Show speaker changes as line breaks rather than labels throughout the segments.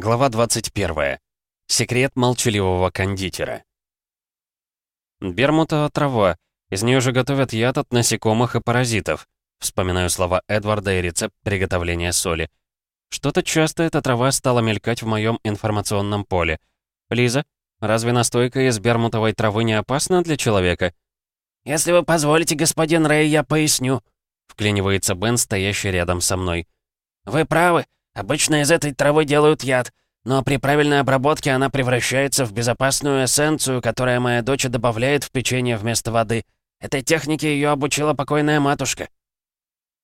Глава 21. Секрет молчаливого кондитера. Бермутова трава. Из нее же готовят яд от насекомых и паразитов. Вспоминаю слова Эдварда и рецепт приготовления соли. Что-то часто эта трава стала мелькать в моем информационном поле. Лиза, разве настойка из бермутовой травы не опасна для человека?
«Если вы позволите, господин Рэй, я поясню», —
вклинивается Бен, стоящий рядом со мной.
«Вы правы. Обычно из этой травы делают яд, но при правильной обработке она превращается в безопасную эссенцию, которая моя дочь добавляет в печенье вместо воды. Этой технике ее обучила покойная матушка».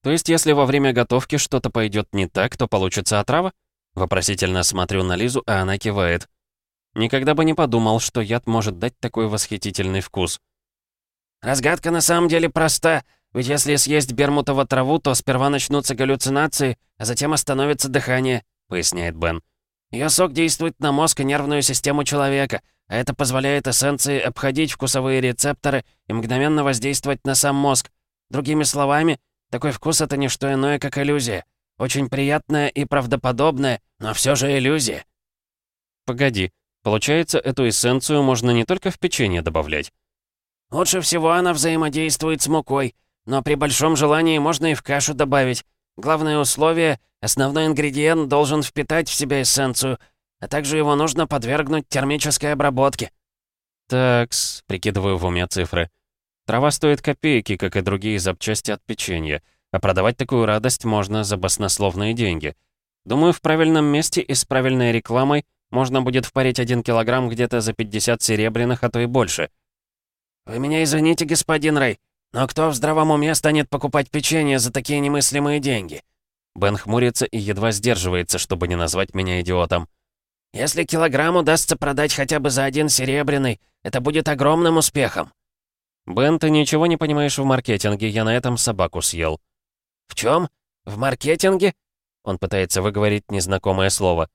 «То есть, если во время готовки что-то пойдет не так, то получится отрава?» Вопросительно смотрю на Лизу, а она кивает. Никогда бы не подумал, что яд может дать такой восхитительный вкус.
«Разгадка на самом деле проста. Ведь если съесть бермутово траву, то сперва начнутся галлюцинации, а затем остановится дыхание», — поясняет Бен. Ее сок действует на мозг и нервную систему человека, а это позволяет эссенции обходить вкусовые рецепторы и мгновенно воздействовать на сам мозг. Другими словами, такой вкус — это не что иное, как иллюзия. Очень приятная и правдоподобная, но все же иллюзия.
Погоди, получается, эту эссенцию можно не только в печенье добавлять?
Лучше всего она взаимодействует с мукой. Но при большом желании можно и в кашу добавить. Главное условие — основной ингредиент должен впитать в себя эссенцию, а также его нужно подвергнуть термической обработке.
Такс, прикидываю в уме цифры. Трава стоит копейки, как и другие запчасти от печенья, а продавать такую радость можно за баснословные деньги. Думаю, в правильном месте и с правильной рекламой можно будет впарить один килограмм где-то за 50 серебряных, а то и больше.
«Вы меня извините, господин Рэй, но кто в здравом уме станет покупать печенье за такие немыслимые деньги?»
Бен хмурится и едва сдерживается, чтобы не назвать меня идиотом.
«Если килограмм удастся продать хотя бы за один серебряный, это будет огромным успехом».
«Бен, ты ничего не понимаешь в маркетинге, я на этом собаку съел».
«В чем? В маркетинге?»
Он пытается выговорить незнакомое слово.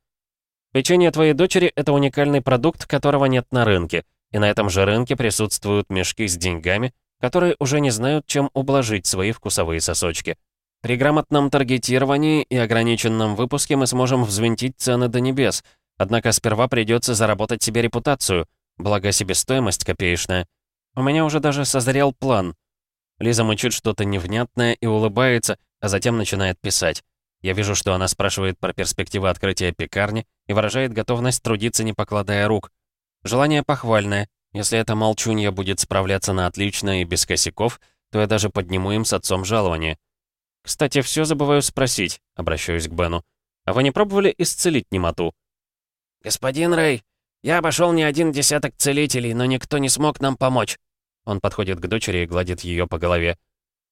«Печенье твоей дочери — это уникальный продукт, которого нет на рынке, и на этом же рынке присутствуют мешки с деньгами, которые уже не знают, чем ублажить свои вкусовые сосочки. При грамотном таргетировании и ограниченном выпуске мы сможем взвинтить цены до небес, однако сперва придется заработать себе репутацию, благо себестоимость копеечная. У меня уже даже созрел план. Лиза мычит что-то невнятное и улыбается, а затем начинает писать. Я вижу, что она спрашивает про перспективы открытия пекарни и выражает готовность трудиться, не покладая рук. Желание похвальное, если эта молчунья будет справляться на отлично и без косяков, то я даже подниму им с отцом жалование. Кстати, все забываю спросить, обращаюсь к Бену. А вы не пробовали исцелить немоту?
«Господин Рэй, я обошел не один десяток целителей, но никто не смог нам помочь».
Он подходит к дочери и гладит ее по голове.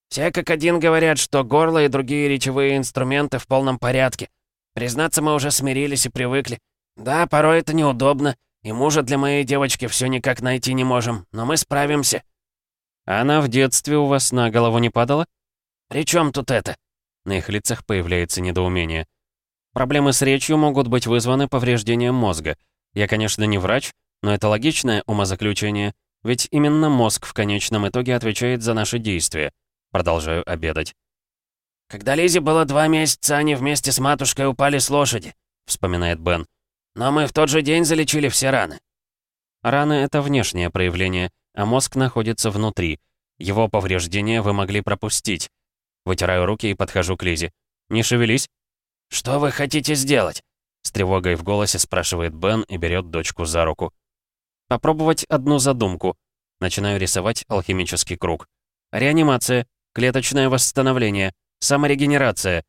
«Все как один говорят, что горло и другие речевые инструменты в полном порядке. Признаться, мы уже смирились и привыкли. Да, порой это неудобно, и мужа для моей девочки все никак найти не можем, но мы справимся».
«Она в детстве у вас на голову не падала?»
«При чем тут это?»
На их лицах появляется недоумение. Проблемы с речью могут быть вызваны повреждением мозга. Я, конечно, не врач, но это логичное умозаключение, ведь именно мозг в конечном итоге отвечает за наши действия. Продолжаю обедать.
«Когда Лизе было два месяца, они вместе с матушкой упали с лошади», — вспоминает Бен. Но мы в тот же день залечили все раны.
Раны — это внешнее проявление, а мозг находится внутри. Его повреждения вы могли пропустить. Вытираю руки и подхожу к Лизе. «Не шевелись».
«Что вы хотите сделать?»
С тревогой в голосе спрашивает Бен и берет дочку за руку. «Попробовать одну задумку». Начинаю рисовать алхимический круг. Реанимация, клеточное восстановление, саморегенерация.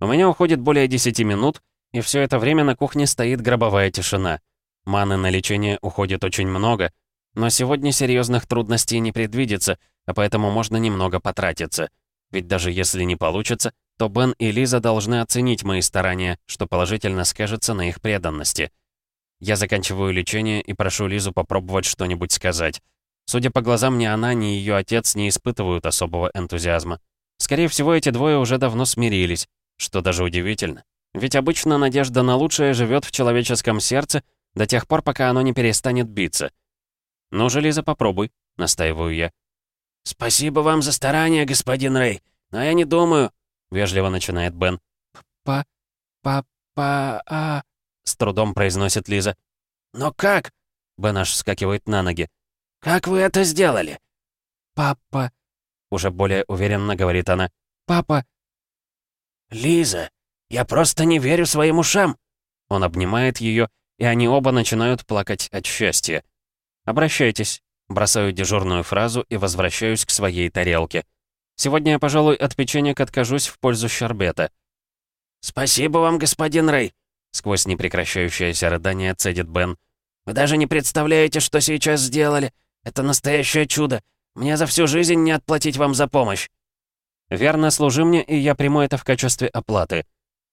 У меня уходит более 10 минут, и все это время на кухне стоит гробовая тишина. Маны на лечение уходит очень много, но сегодня серьезных трудностей не предвидится, а поэтому можно немного потратиться. Ведь даже если не получится, то Бен и Лиза должны оценить мои старания, что положительно скажется на их преданности. Я заканчиваю лечение и прошу Лизу попробовать что-нибудь сказать. Судя по глазам, ни она, ни ее отец не испытывают особого энтузиазма. Скорее всего, эти двое уже давно смирились, что даже удивительно. Ведь обычно надежда на лучшее живет в человеческом сердце до тех пор, пока оно не перестанет биться. «Ну же, Лиза, попробуй», — настаиваю я.
«Спасибо вам за старание, господин Рэй, но я не думаю...»
— вежливо начинает Бен.
«Па... па... па... а...»
с трудом произносит Лиза.
«Но как?»
Бен аж вскакивает на ноги.
«Как вы это сделали?»
«Папа...»
Уже более уверенно говорит она.
«Папа...»
«Лиза, я просто не верю своим ушам!»
Он обнимает ее, и они оба начинают плакать от счастья. «Обращайтесь». Бросаю дежурную фразу и возвращаюсь к своей тарелке. Сегодня я, пожалуй, от печенек откажусь в пользу щербета.
«Спасибо вам, господин Рэй!»
Сквозь непрекращающееся рыдание цедит Бен.
«Вы даже не представляете, что сейчас сделали. Это настоящее чудо. Мне за всю жизнь не отплатить вам за помощь».
«Верно, служи мне, и я приму это в качестве оплаты».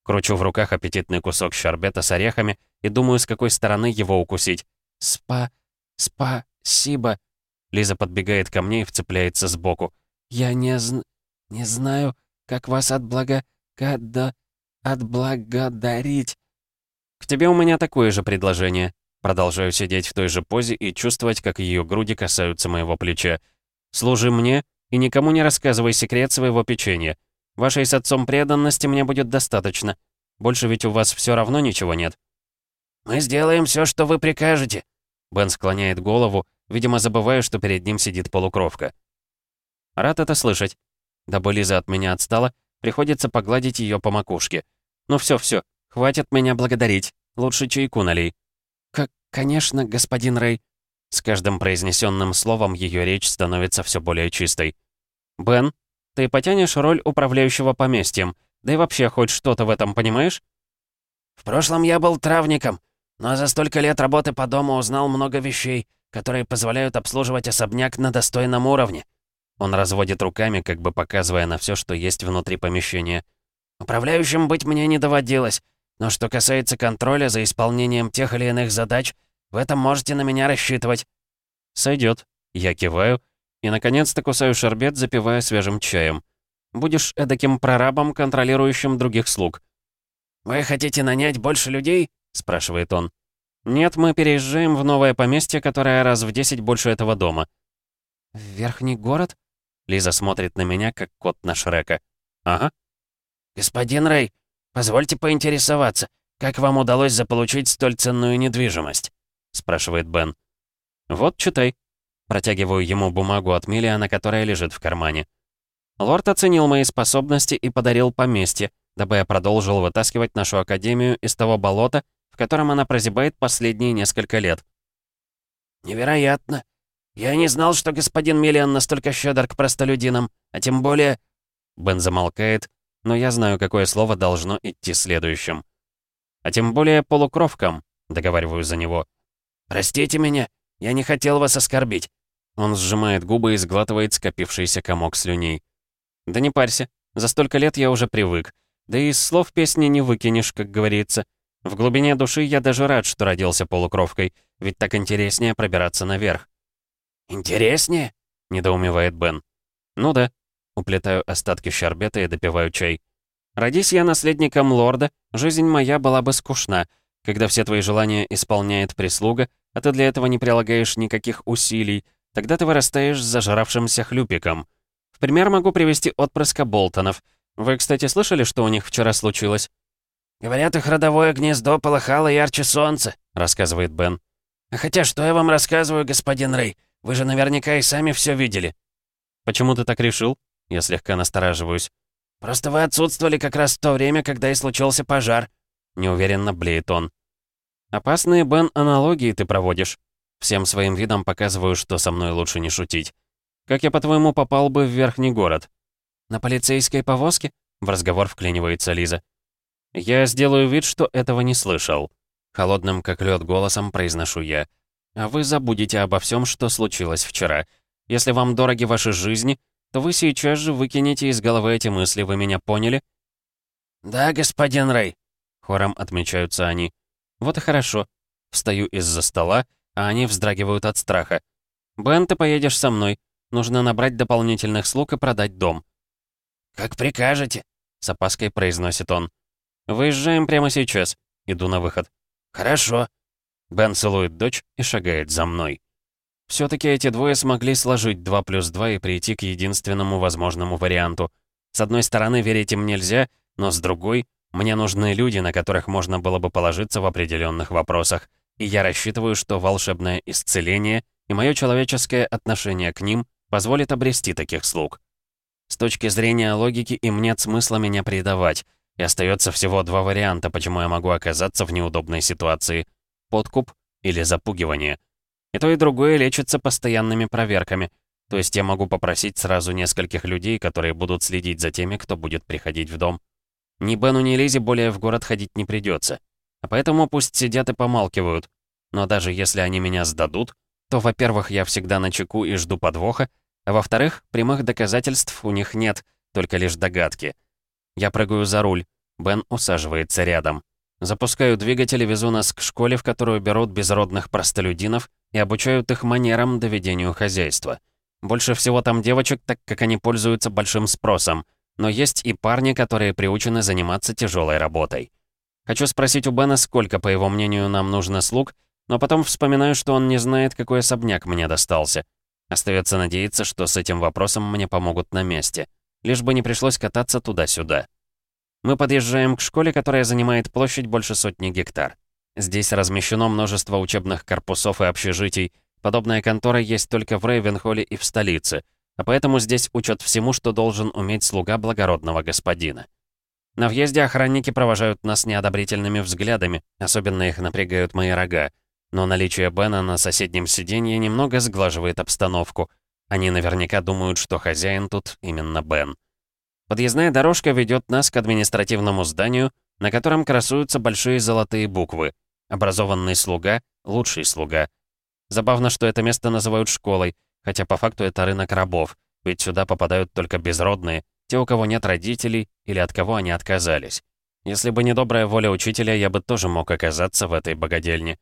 Кручу в руках аппетитный кусок щербета с орехами и думаю, с какой стороны его укусить.
«Спа... спасибо...»
Лиза подбегает ко мне и вцепляется сбоку.
«Я не зн... не знаю, как вас отблага... када... отблагодарить».
«К тебе у меня такое же предложение». Продолжаю сидеть в той же позе и чувствовать, как ее груди касаются моего плеча. «Служи мне и никому не рассказывай секрет своего печенья. Вашей с отцом преданности мне будет достаточно. Больше ведь у вас все равно ничего нет».
«Мы сделаем все, что вы прикажете».
Бен склоняет голову, видимо, забывая, что перед ним сидит полукровка. Рад это слышать. Дабы Лиза от меня отстала, приходится погладить ее по макушке. Ну все, все, хватит меня благодарить. Лучше чайку налей.
Как, конечно, господин Рэй.
С каждым произнесенным словом ее речь становится все более чистой. «Бен, ты потянешь роль управляющего поместьем, да и вообще хоть что-то в этом понимаешь?»
«В прошлом я был травником, но за столько лет работы по дому узнал много вещей, которые позволяют обслуживать особняк на достойном уровне».
Он разводит руками, как бы показывая на все, что есть внутри помещения.
«Управляющим быть мне не доводилось, но что касается контроля за исполнением тех или иных задач, в этом можете на меня рассчитывать».
Сойдет. Я киваю и, наконец-то, кусаю шербет, запивая свежим чаем. Будешь эдаким прорабом, контролирующим других слуг.
«Вы хотите нанять больше людей?» — спрашивает он.
«Нет, мы переезжаем в новое поместье, которое раз в десять больше этого дома».
«В верхний город?»
Лиза смотрит на меня, как кот на Шрека. «Ага».
«Господин Рэй, позвольте поинтересоваться, как вам удалось заполучить столь ценную недвижимость?»
спрашивает Бен. «Вот, читай». Протягиваю ему бумагу от Миллиана, которая лежит в кармане. Лорд оценил мои способности и подарил поместье, дабы я продолжил вытаскивать нашу академию из того болота, в котором она прозябает последние несколько лет.
«Невероятно! Я не знал, что господин Миллиан настолько щедр к простолюдинам, а тем более...»
Бен замолкает, но я знаю, какое слово должно идти следующим. «А тем более полукровкам», — договариваю за него.
«Простите меня, я не хотел вас оскорбить».
Он сжимает губы и сглатывает скопившийся комок слюней. «Да не парься, за столько лет я уже привык. Да и слов песни не выкинешь, как говорится. В глубине души я даже рад, что родился полукровкой, ведь так интереснее пробираться наверх».
«Интереснее?»
— недоумевает Бен. «Ну да». Уплетаю остатки щербета и допиваю чай. «Родись я наследником лорда, жизнь моя была бы скучна, когда все твои желания исполняет прислуга, а ты для этого не прилагаешь никаких усилий, тогда ты вырастаешь зажравшимся хлюпиком. В пример могу привести отпрыска Болтонов. Вы, кстати, слышали, что у них вчера случилось?»
«Говорят, их родовое гнездо полыхало ярче солнца», — рассказывает Бен. «Хотя что я вам рассказываю, господин Рэй? Вы же наверняка и сами все видели».
«Почему ты так решил?» Я слегка настораживаюсь.
«Просто вы отсутствовали как раз в то время, когда и случился пожар», —
неуверенно блеет он. Опасные, Бен, аналогии ты проводишь. Всем своим видом показываю, что со мной лучше не шутить. Как я, по-твоему, попал бы в верхний город?
На полицейской повозке?
В разговор вклинивается Лиза. Я сделаю вид, что этого не слышал. Холодным, как лед голосом произношу я. А вы забудете обо всем, что случилось вчера. Если вам дороги ваши жизни, то вы сейчас же выкинете из головы эти мысли, вы меня поняли?
«Да, господин Рэй», —
хором отмечаются они. Вот и хорошо. Встаю из-за стола, а они вздрагивают от страха. «Бен, ты поедешь со мной. Нужно набрать дополнительных слуг и продать дом».
«Как прикажете», —
с опаской произносит он. «Выезжаем прямо сейчас». Иду на выход.
«Хорошо».
Бен целует дочь и шагает за мной. все таки эти двое смогли сложить 2 плюс 2 и прийти к единственному возможному варианту. С одной стороны, верить им нельзя, но с другой, Мне нужны люди, на которых можно было бы положиться в определенных вопросах, и я рассчитываю, что волшебное исцеление и мое человеческое отношение к ним позволит обрести таких слуг. С точки зрения логики им нет смысла меня предавать, и остается всего два варианта, почему я могу оказаться в неудобной ситуации. Подкуп или запугивание. И то, и другое лечится постоянными проверками. То есть я могу попросить сразу нескольких людей, которые будут следить за теми, кто будет приходить в дом. Ни Бену, ни Лизе более в город ходить не придется. А поэтому пусть сидят и помалкивают. Но даже если они меня сдадут, то, во-первых, я всегда на чеку и жду подвоха, а во-вторых, прямых доказательств у них нет, только лишь догадки. Я прыгаю за руль, Бен усаживается рядом. Запускаю двигатель и везу нас к школе, в которую берут безродных простолюдинов и обучают их манерам доведению хозяйства. Больше всего там девочек, так как они пользуются большим спросом, но есть и парни, которые приучены заниматься тяжелой работой. Хочу спросить у Бена, сколько, по его мнению, нам нужно слуг, но потом вспоминаю, что он не знает, какой особняк мне достался. Остается надеяться, что с этим вопросом мне помогут на месте. Лишь бы не пришлось кататься туда-сюда. Мы подъезжаем к школе, которая занимает площадь больше сотни гектар. Здесь размещено множество учебных корпусов и общежитий. Подобная контора есть только в Рейвенхолле и в столице, а поэтому здесь учат всему, что должен уметь слуга благородного господина. На въезде охранники провожают нас неодобрительными взглядами, особенно их напрягают мои рога. Но наличие Бена на соседнем сиденье немного сглаживает обстановку. Они наверняка думают, что хозяин тут именно Бен. Подъездная дорожка ведет нас к административному зданию, на котором красуются большие золотые буквы. Образованный слуга, лучший слуга. Забавно, что это место называют школой, хотя по факту это рынок рабов, ведь сюда попадают только безродные, те, у кого нет родителей или от кого они отказались. Если бы не добрая воля учителя, я бы тоже мог оказаться в этой богадельне.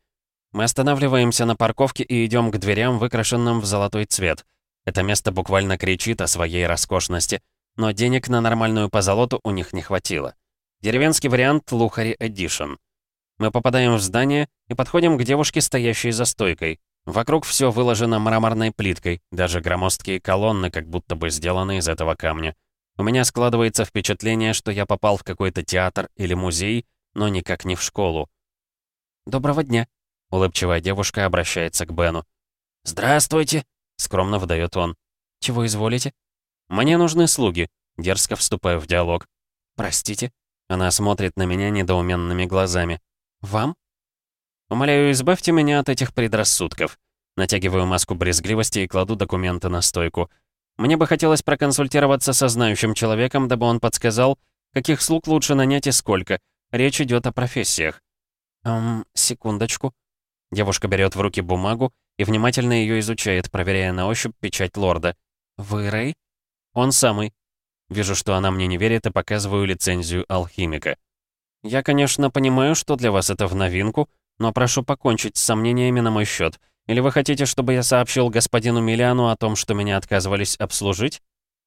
Мы останавливаемся на парковке и идем к дверям, выкрашенным в золотой цвет. Это место буквально кричит о своей роскошности, но денег на нормальную позолоту у них не хватило. Деревенский вариант Лухари Эдишн. Мы попадаем в здание и подходим к девушке, стоящей за стойкой. Вокруг все выложено мраморной плиткой, даже громоздкие колонны как будто бы сделаны из этого камня. У меня складывается впечатление, что я попал в какой-то театр или музей, но никак не в школу. «Доброго дня», Улыбчивая девушка обращается к Бену. «Здравствуйте!» — скромно выдает он. «Чего изволите?» «Мне нужны слуги», — дерзко вступаю в диалог. «Простите?» Она смотрит на меня недоуменными глазами. «Вам?» «Умоляю, избавьте меня от этих предрассудков». Натягиваю маску брезгливости и кладу документы на стойку. Мне бы хотелось проконсультироваться со знающим человеком, дабы он подсказал, каких слуг лучше нанять и сколько. Речь идет о профессиях. «Эм, секундочку». Девушка берет в руки бумагу и внимательно ее изучает, проверяя на ощупь печать лорда. «Вы Рэй?» «Он самый». Вижу, что она мне не верит и показываю лицензию алхимика. «Я, конечно, понимаю, что для вас это в новинку, но прошу покончить с сомнениями на мой счет. Или вы хотите, чтобы я сообщил господину Миллиану о том, что меня отказывались обслужить?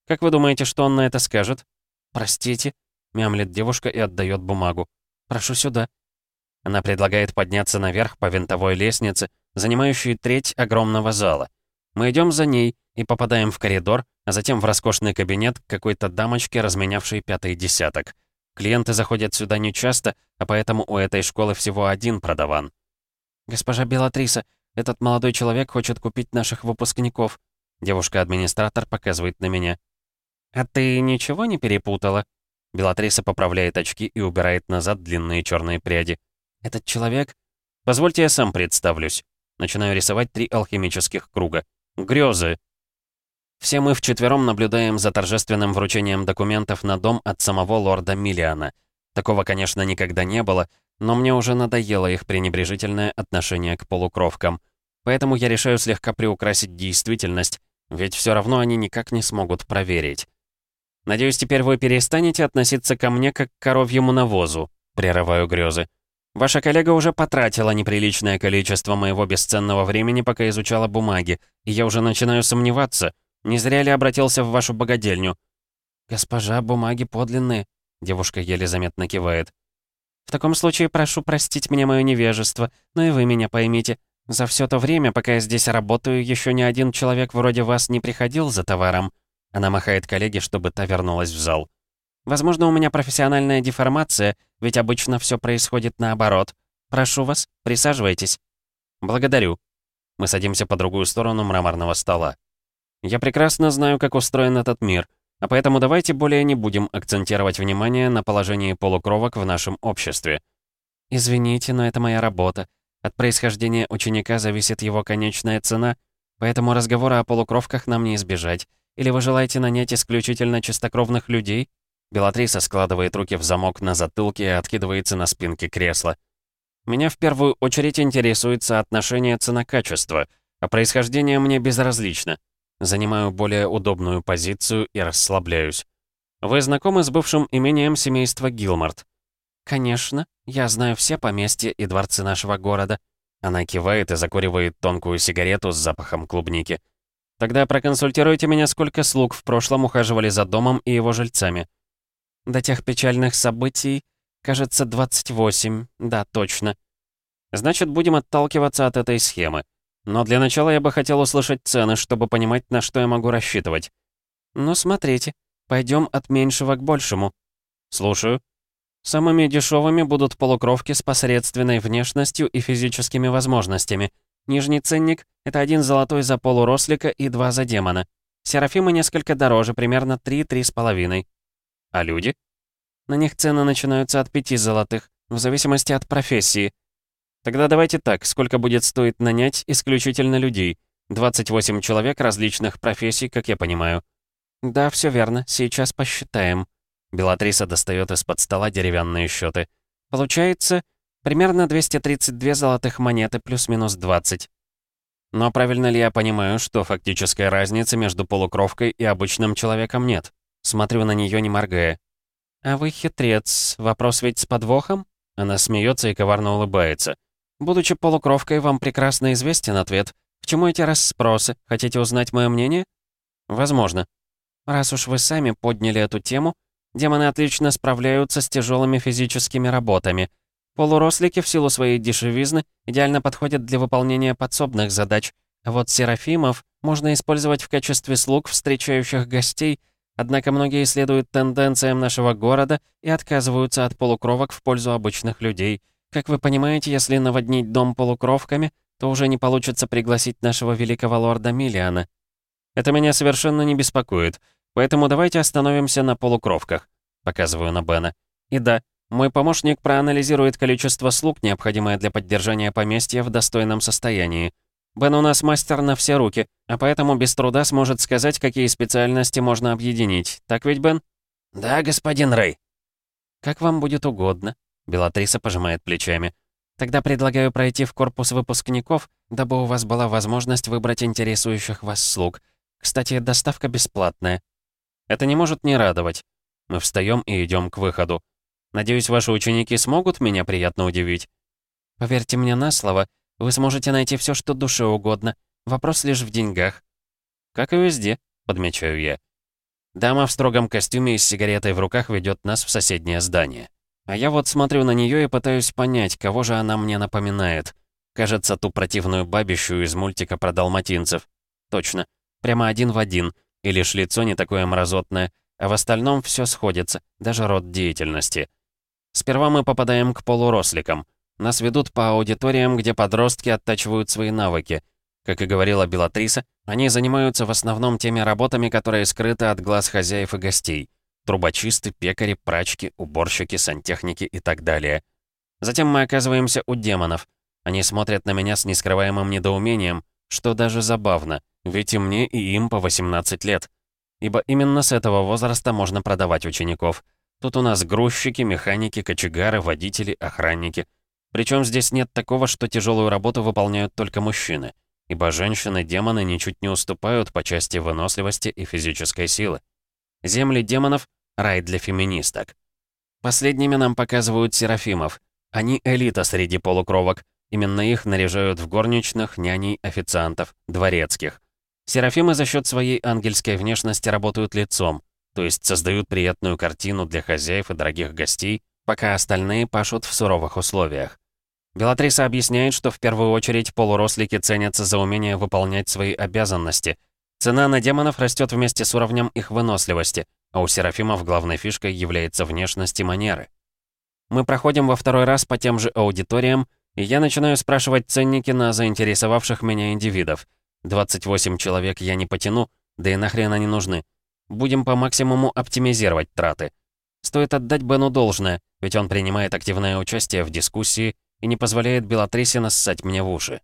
Как вы думаете, что он на это скажет?» «Простите», — мямлит девушка и отдает бумагу. «Прошу сюда». Она предлагает подняться наверх по винтовой лестнице, занимающей треть огромного зала. Мы идем за ней и попадаем в коридор, а затем в роскошный кабинет какой-то дамочки, разменявшей пятый десяток. Клиенты заходят сюда нечасто, а поэтому у этой школы всего один продаван. «Госпожа Белатриса, этот молодой человек хочет купить наших выпускников». Девушка-администратор показывает на меня. «А ты ничего не перепутала?» Белатриса поправляет очки и убирает назад длинные черные пряди. Этот человек... Позвольте я сам представлюсь. Начинаю рисовать три алхимических круга. Грёзы. Все мы вчетвером наблюдаем за торжественным вручением документов на дом от самого лорда Миллиана. Такого, конечно, никогда не было, но мне уже надоело их пренебрежительное отношение к полукровкам. Поэтому я решаю слегка приукрасить действительность, ведь все равно они никак не смогут проверить. Надеюсь, теперь вы перестанете относиться ко мне как к коровьему навозу, прерываю грезы. Ваша коллега уже потратила неприличное количество моего бесценного времени, пока изучала бумаги, и я уже начинаю сомневаться, не зря ли обратился в вашу богадельню. «Госпожа, бумаги подлинные», — девушка еле заметно кивает. «В таком случае прошу простить мне мое невежество, но и вы меня поймите. За все то время, пока я здесь работаю, еще ни один человек вроде вас не приходил за товаром». Она махает коллеге, чтобы та вернулась в зал. Возможно, у меня профессиональная деформация, ведь обычно все происходит наоборот. Прошу вас, присаживайтесь». «Благодарю». Мы садимся по другую сторону мраморного стола. Я прекрасно знаю, как устроен этот мир, а поэтому давайте более не будем акцентировать внимание на положении полукровок в нашем обществе. Извините, но это моя работа. От происхождения ученика зависит его конечная цена, поэтому разговора о полукровках нам не избежать. Или вы желаете нанять исключительно чистокровных людей? Белатриса складывает руки в замок на затылке и откидывается на спинке кресла. Меня в первую очередь интересует соотношение цена-качество, а происхождение мне безразлично. Занимаю более удобную позицию и расслабляюсь. Вы знакомы с бывшим имением семейства Гилмарт? Конечно, я знаю все поместья и дворцы нашего города. Она кивает и закуривает тонкую сигарету с запахом клубники. Тогда проконсультируйте меня, сколько слуг в прошлом ухаживали за домом и его жильцами. До тех печальных событий Кажется, 28. Да, точно. Значит, будем отталкиваться от этой схемы. Но для начала я бы хотел услышать цены, чтобы понимать, на что я могу рассчитывать. Ну, смотрите. Пойдем от меньшего к большему. Слушаю. Самыми дешевыми будут полукровки с посредственной внешностью и физическими возможностями. Нижний ценник — это один золотой за полурослика и два за демона. Серафимы несколько дороже, примерно 3-3,5. А люди? На них цены начинаются от пяти золотых, в зависимости от профессии. Тогда давайте так, сколько будет стоить нанять исключительно людей? 28 человек различных профессий, как я понимаю. Да, все верно, сейчас посчитаем. Белатриса достает из-под стола деревянные счеты. Получается, примерно 232 золотых монеты плюс-минус 20. Но правильно ли я понимаю, что фактической разницы между полукровкой и обычным человеком нет? Смотрю на нее не моргая. «А вы хитрец. Вопрос ведь с подвохом?» Она смеется и коварно улыбается. «Будучи полукровкой, вам прекрасно известен ответ. К чему эти расспросы? Хотите узнать мое мнение?» «Возможно. Раз уж вы сами подняли эту тему, демоны отлично справляются с тяжелыми физическими работами. Полурослики в силу своей дешевизны идеально подходят для выполнения подсобных задач, а вот серафимов можно использовать в качестве слуг, встречающих гостей Однако многие следуют тенденциям нашего города и отказываются от полукровок в пользу обычных людей. Как вы понимаете, если наводнить дом полукровками, то уже не получится пригласить нашего великого лорда Миллиана. Это меня совершенно не беспокоит, поэтому давайте остановимся на полукровках. Показываю на Бена. И да, мой помощник проанализирует количество слуг, необходимое для поддержания поместья в достойном состоянии. Бен у нас мастер на все руки, а поэтому без труда сможет сказать, какие специальности можно объединить. Так ведь, Бен?
Да, господин Рэй.
Как вам будет угодно. Белатриса пожимает плечами. Тогда предлагаю пройти в корпус выпускников, дабы у вас была возможность выбрать интересующих вас слуг. Кстати, доставка бесплатная. Это не может не радовать. Мы встаем и идем к выходу. Надеюсь, ваши ученики смогут меня приятно удивить. Поверьте мне на слово, вы сможете найти все, что душе угодно. Вопрос лишь в деньгах. Как и везде, подмечаю я. Дама в строгом костюме и с сигаретой в руках ведет нас в соседнее здание. А я вот смотрю на нее и пытаюсь понять, кого же она мне напоминает. Кажется, ту противную бабищу из мультика про далматинцев. Точно. Прямо один в один. И лишь лицо не такое мразотное, а в остальном все сходится, даже род деятельности. Сперва мы попадаем к полуросликам — нас ведут по аудиториям, где подростки оттачивают свои навыки. Как и говорила Белатриса, они занимаются в основном теми работами, которые скрыты от глаз хозяев и гостей. Трубочисты, пекари, прачки, уборщики, сантехники и так далее. Затем мы оказываемся у демонов. Они смотрят на меня с нескрываемым недоумением, что даже забавно, ведь и мне, и им по 18 лет. Ибо именно с этого возраста можно продавать учеников. Тут у нас грузчики, механики, кочегары, водители, охранники — причем здесь нет такого, что тяжелую работу выполняют только мужчины, ибо женщины-демоны ничуть не уступают по части выносливости и физической силы. Земли демонов — рай для феминисток. Последними нам показывают серафимов. Они элита среди полукровок. Именно их наряжают в горничных, няней, официантов, дворецких. Серафимы за счет своей ангельской внешности работают лицом, то есть создают приятную картину для хозяев и дорогих гостей, пока остальные пашут в суровых условиях. Белатриса объясняет, что в первую очередь полурослики ценятся за умение выполнять свои обязанности. Цена на демонов растет вместе с уровнем их выносливости, а у Серафимов главной фишкой является внешность и манеры. Мы проходим во второй раз по тем же аудиториям, и я начинаю спрашивать ценники на заинтересовавших меня индивидов. 28 человек я не потяну, да и нахрен они нужны. Будем по максимуму оптимизировать траты. Стоит отдать Бену должное, ведь он принимает активное участие в дискуссии и не позволяет Белатрисе нассать мне в уши.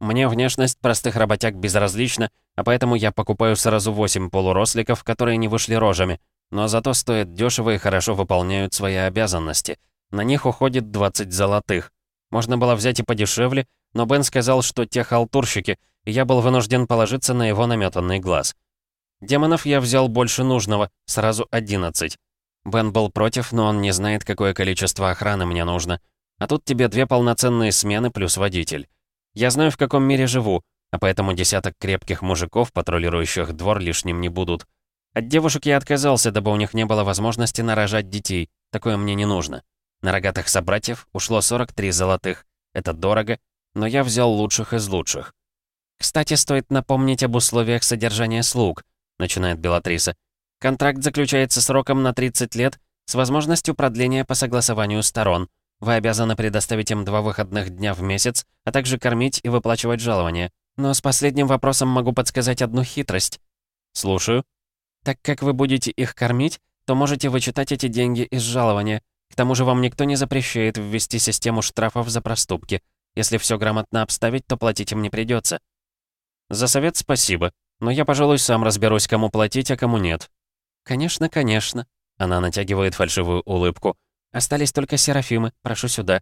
Мне внешность простых работяг безразлична, а поэтому я покупаю сразу 8 полуросликов, которые не вышли рожами, но зато стоят дешево и хорошо выполняют свои обязанности. На них уходит 20 золотых. Можно было взять и подешевле, но Бен сказал, что те халтурщики, и я был вынужден положиться на его наметанный глаз. Демонов я взял больше нужного, сразу 11. Бен был против, но он не знает, какое количество охраны мне нужно. А тут тебе две полноценные смены плюс водитель. Я знаю, в каком мире живу, а поэтому десяток крепких мужиков, патрулирующих двор, лишним не будут. От девушек я отказался, дабы у них не было возможности нарожать детей. Такое мне не нужно. На рогатых собратьев ушло 43 золотых. Это дорого, но я взял лучших из лучших. «Кстати, стоит напомнить об условиях содержания слуг», — начинает Белатриса. «Контракт заключается сроком на 30 лет с возможностью продления по согласованию сторон. Вы обязаны предоставить им два выходных дня в месяц, а также кормить и выплачивать жалования. Но с последним вопросом могу подсказать одну хитрость. Слушаю. Так как вы будете их кормить, то можете вычитать эти деньги из жалования. К тому же вам никто не запрещает ввести систему штрафов за проступки. Если все грамотно обставить, то платить им не придется. За совет спасибо, но я, пожалуй, сам разберусь, кому платить, а кому нет. Конечно, конечно. Она натягивает фальшивую улыбку. Остались только серафимы, прошу сюда.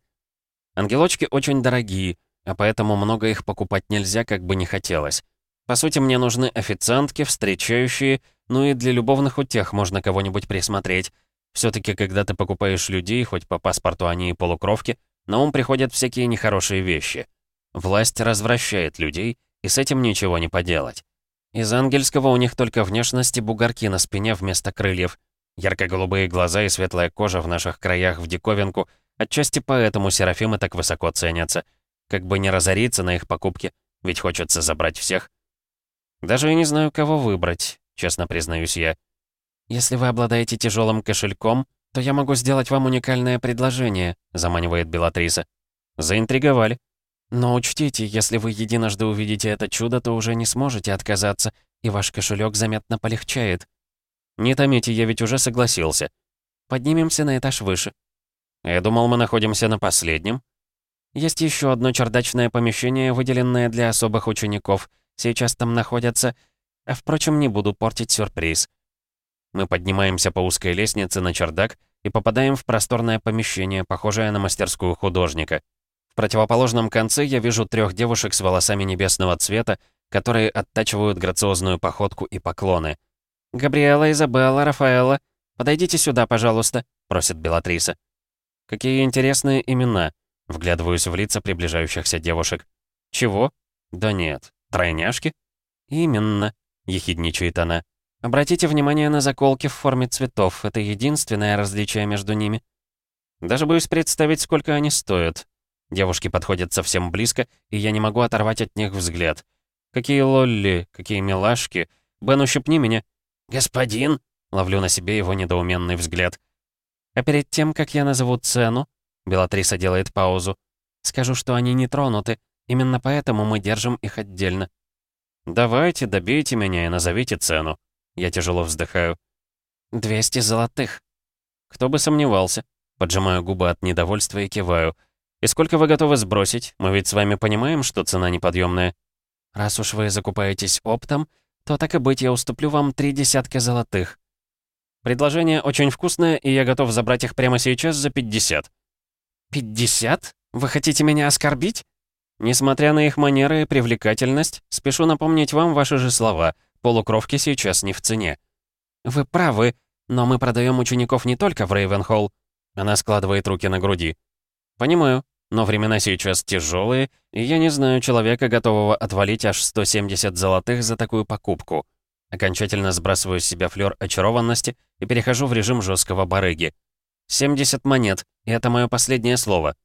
Ангелочки очень дорогие, а поэтому много их покупать нельзя, как бы не хотелось. По сути, мне нужны официантки, встречающие, ну и для любовных утех можно кого-нибудь присмотреть. все таки когда ты покупаешь людей, хоть по паспорту они и полукровки, на ум приходят всякие нехорошие вещи. Власть развращает людей, и с этим ничего не поделать. Из ангельского у них только внешность и бугорки на спине вместо крыльев, Ярко-голубые глаза и светлая кожа в наших краях в диковинку, отчасти поэтому серафимы так высоко ценятся. Как бы не разориться на их покупки, ведь хочется забрать всех. Даже я не знаю, кого выбрать, честно признаюсь я. Если вы обладаете тяжелым кошельком, то я могу сделать вам уникальное предложение, заманивает Белатриса. Заинтриговали. Но учтите, если вы единожды увидите это чудо, то уже не сможете отказаться, и ваш кошелек заметно полегчает. «Не томите, я ведь уже согласился. Поднимемся на этаж выше». «Я думал, мы находимся на последнем». «Есть еще одно чердачное помещение, выделенное для особых учеников. Сейчас там находятся... А впрочем, не буду портить сюрприз». Мы поднимаемся по узкой лестнице на чердак и попадаем в просторное помещение, похожее на мастерскую художника. В противоположном конце я вижу трех девушек с волосами небесного цвета, которые оттачивают грациозную походку и поклоны. «Габриэла, Изабелла, Рафаэла, подойдите сюда, пожалуйста», — просит Белатриса. «Какие интересные имена», — вглядываюсь в лица приближающихся девушек. «Чего? Да нет. Тройняшки?» «Именно», — ехидничает она. «Обратите внимание на заколки в форме цветов. Это единственное различие между ними». Даже боюсь представить, сколько они стоят. Девушки подходят совсем близко, и я не могу оторвать от них взгляд. Какие лолли, какие милашки. Бен, ущипни меня. «Господин?» — ловлю на себе его недоуменный взгляд. «А перед тем, как я назову цену...» — Белатриса делает паузу. «Скажу, что они не тронуты. Именно поэтому мы держим их отдельно». «Давайте, добейте меня и назовите цену». Я тяжело вздыхаю. «Двести золотых». Кто бы сомневался. Поджимаю губы от недовольства и киваю. «И сколько вы готовы сбросить? Мы ведь с вами понимаем, что цена неподъемная. «Раз уж вы закупаетесь оптом, то так и быть, я уступлю вам три десятка золотых. Предложение очень вкусное, и я готов забрать их прямо сейчас за 50. 50? Вы хотите меня оскорбить? Несмотря на их манеры и привлекательность, спешу напомнить вам ваши же слова. Полукровки сейчас не в цене. Вы правы, но мы продаем учеников не только в Рейвенхолл. Она складывает руки на груди. Понимаю, но времена сейчас тяжелые, и я не знаю человека, готового отвалить аж 170 золотых за такую покупку. Окончательно сбрасываю с себя флёр очарованности и перехожу в режим жесткого барыги. 70 монет, и это мое последнее слово.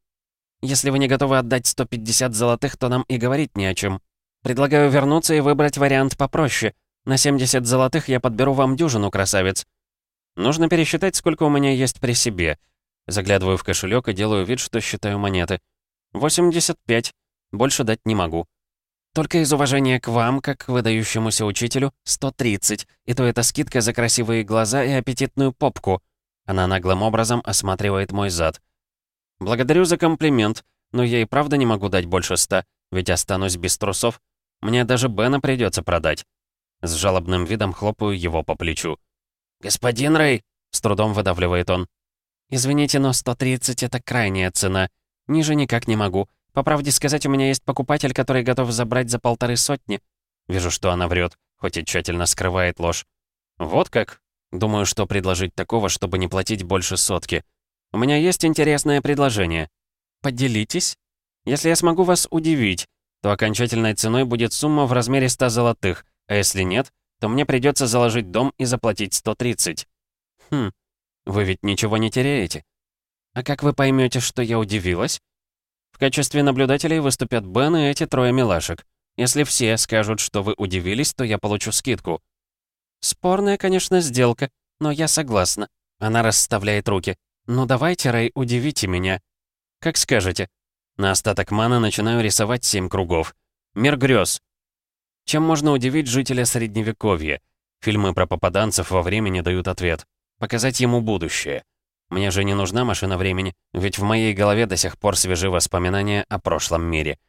Если вы не готовы отдать 150 золотых, то нам и говорить не о чем. Предлагаю вернуться и выбрать вариант попроще. На 70 золотых я подберу вам дюжину, красавец. Нужно пересчитать, сколько у меня есть при себе. Заглядываю в кошелек и делаю вид, что считаю монеты. 85. Больше дать не могу. Только из уважения к вам, как к выдающемуся учителю, 130. И то это скидка за красивые глаза и аппетитную попку. Она наглым образом осматривает мой зад. Благодарю за комплимент, но я и правда не могу дать больше 100, ведь останусь без трусов. Мне даже Бена придется продать. С жалобным видом хлопаю его по плечу. «Господин Рэй!» — с трудом выдавливает он. «Извините, но 130 — это крайняя цена. Ниже никак не могу. По правде сказать, у меня есть покупатель, который готов забрать за полторы сотни. Вижу, что она врет, хоть и тщательно скрывает ложь. Вот как? Думаю, что предложить такого, чтобы не платить больше сотки. У меня есть интересное предложение. Поделитесь. Если я смогу вас удивить, то окончательной ценой будет сумма в размере 100 золотых, а если нет, то мне придется заложить дом и заплатить 130. Хм, вы ведь ничего не теряете. А как вы поймете, что я удивилась? В качестве наблюдателей выступят Бен и эти трое милашек. Если все скажут, что вы удивились, то я получу скидку. Спорная, конечно, сделка, но я согласна. Она расставляет руки. Ну давайте, Рэй, удивите меня. Как скажете. На остаток маны начинаю рисовать семь кругов. Мир грез. Чем можно удивить жителя Средневековья? Фильмы про попаданцев во времени дают ответ. Показать ему будущее. Мне же не нужна машина времени, ведь в моей голове до сих пор свежи воспоминания о прошлом мире.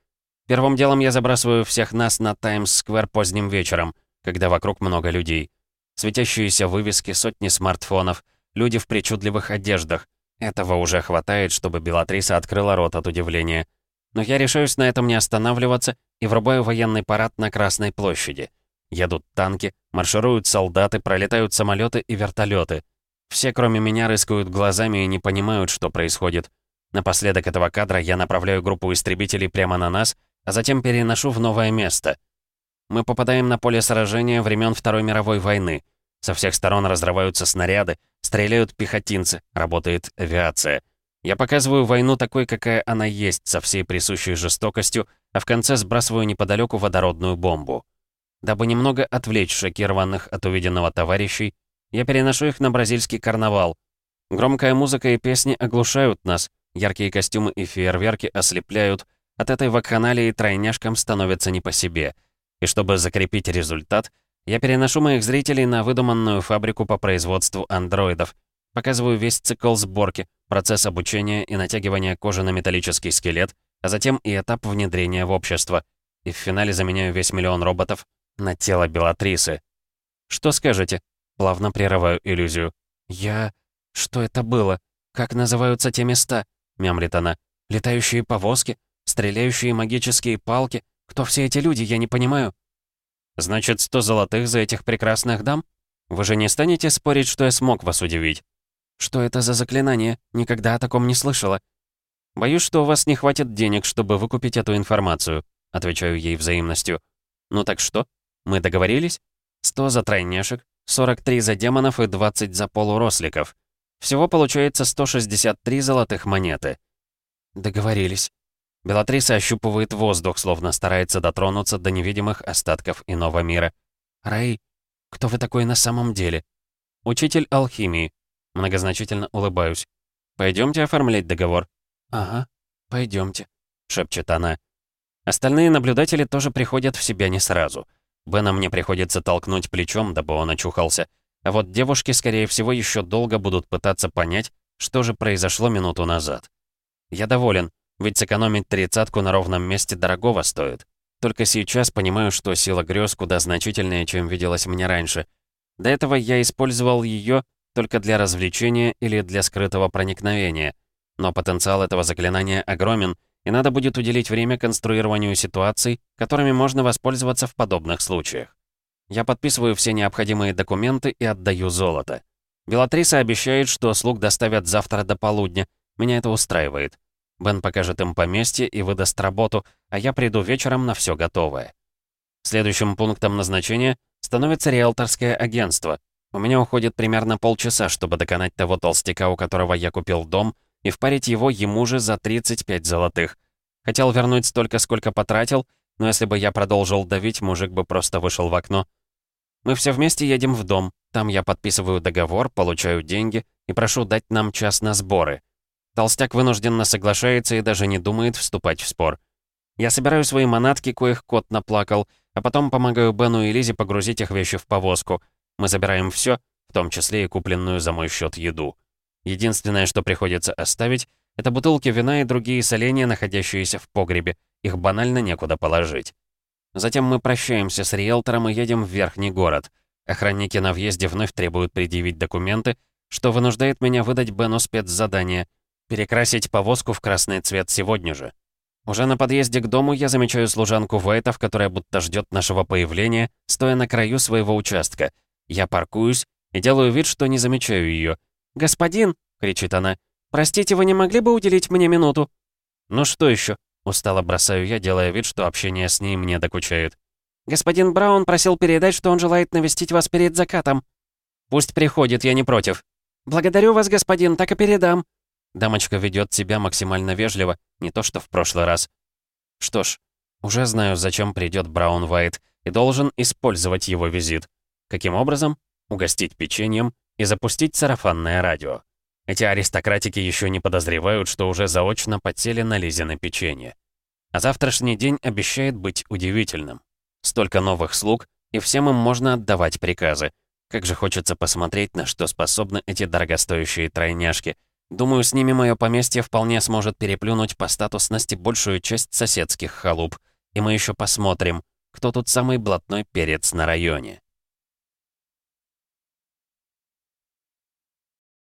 Первым делом я забрасываю всех нас на Таймс-сквер поздним вечером, когда вокруг много людей. Светящиеся вывески, сотни смартфонов, люди в причудливых одеждах. Этого уже хватает, чтобы Белатриса открыла рот от удивления. Но я решаюсь на этом не останавливаться и врубаю военный парад на Красной площади. Едут танки, маршируют солдаты, пролетают самолеты и вертолеты. Все, кроме меня, рыскают глазами и не понимают, что происходит. Напоследок этого кадра я направляю группу истребителей прямо на нас, а затем переношу в новое место. Мы попадаем на поле сражения времен Второй мировой войны. Со всех сторон разрываются снаряды, стреляют пехотинцы, работает авиация. Я показываю войну такой, какая она есть, со всей присущей жестокостью, а в конце сбрасываю неподалеку водородную бомбу. Дабы немного отвлечь шокированных от увиденного товарищей, я переношу их на бразильский карнавал. Громкая музыка и песни оглушают нас, яркие костюмы и фейерверки ослепляют. От этой вакханалии тройняшкам становится не по себе. И чтобы закрепить результат, я переношу моих зрителей на выдуманную фабрику по производству андроидов. Показываю весь цикл сборки, процесс обучения и натягивания кожи на металлический скелет, а затем и этап внедрения в общество. И в финале заменяю весь миллион роботов на тело Белатрисы. Что скажете? Плавно прерываю иллюзию. «Я... Что это было? Как называются те места?» — мямлит она. «Летающие повозки? Стреляющие магические палки? Кто все эти люди, я не понимаю». «Значит, сто золотых за этих прекрасных дам? Вы же не станете спорить, что я смог вас удивить?» «Что это за заклинание? Никогда о таком не слышала». «Боюсь, что у вас не хватит денег, чтобы выкупить эту информацию», — отвечаю ей взаимностью. «Ну так что? Мы договорились? Сто за тройняшек, 43 за демонов и 20 за полуросликов. Всего получается 163 золотых монеты. Договорились. Белатриса ощупывает воздух, словно старается дотронуться до невидимых остатков иного мира. «Рэй, кто вы такой на самом деле?» «Учитель алхимии». Многозначительно улыбаюсь. Пойдемте оформлять договор». «Ага, пойдемте», — шепчет она. Остальные наблюдатели тоже приходят в себя не сразу — Бена мне приходится толкнуть плечом, дабы он очухался. А вот девушки, скорее всего, еще долго будут пытаться понять, что же произошло минуту назад. Я доволен, ведь сэкономить тридцатку на ровном месте дорогого стоит. Только сейчас понимаю, что сила грез куда значительнее, чем виделась мне раньше. До этого я использовал ее только для развлечения или для скрытого проникновения. Но потенциал этого заклинания огромен — и надо будет уделить время конструированию ситуаций, которыми можно воспользоваться в подобных случаях. Я подписываю все необходимые документы и отдаю золото. Белатриса обещает, что слуг доставят завтра до полудня. Меня это устраивает. Бен покажет им поместье и выдаст работу, а я приду вечером на все готовое. Следующим пунктом назначения становится риэлторское агентство. У меня уходит примерно полчаса, чтобы доконать того толстяка, у которого я купил дом, и впарить его ему же за 35 золотых. Хотел вернуть столько, сколько потратил, но если бы я продолжил давить, мужик бы просто вышел в окно. Мы все вместе едем в дом. Там я подписываю договор, получаю деньги и прошу дать нам час на сборы. Толстяк вынужденно соглашается и даже не думает вступать в спор. Я собираю свои манатки, коих кот наплакал, а потом помогаю Бену и Лизе погрузить их вещи в повозку. Мы забираем все, в том числе и купленную за мой счет еду. Единственное, что приходится оставить, это бутылки вина и другие соленья, находящиеся в погребе. Их банально некуда положить. Затем мы прощаемся с риэлтором и едем в верхний город. Охранники на въезде вновь требуют предъявить документы, что вынуждает меня выдать Бену спецзадание — перекрасить повозку в красный цвет сегодня же. Уже на подъезде к дому я замечаю служанку Вайтов, которая будто ждет нашего появления, стоя на краю своего участка. Я паркуюсь и делаю вид, что не замечаю ее. «Господин!» — кричит она. «Простите, вы не могли бы уделить мне минуту?» «Ну что еще? устало бросаю я, делая вид, что общение с ней мне докучает. «Господин Браун просил передать, что он желает навестить вас перед закатом». «Пусть приходит, я не против». «Благодарю вас, господин, так и передам». Дамочка ведет себя максимально вежливо, не то что в прошлый раз. Что ж, уже знаю, зачем придет Браун Вайт, и должен использовать его визит. Каким образом? Угостить печеньем и запустить сарафанное радио. Эти аристократики еще не подозревают, что уже заочно подсели на Лизины печенье. А завтрашний день обещает быть удивительным. Столько новых слуг, и всем им можно отдавать приказы. Как же хочется посмотреть, на что способны эти дорогостоящие тройняшки. Думаю, с ними мое поместье вполне сможет переплюнуть по статусности большую часть соседских халуп. И мы еще посмотрим, кто тут самый блатной перец на районе.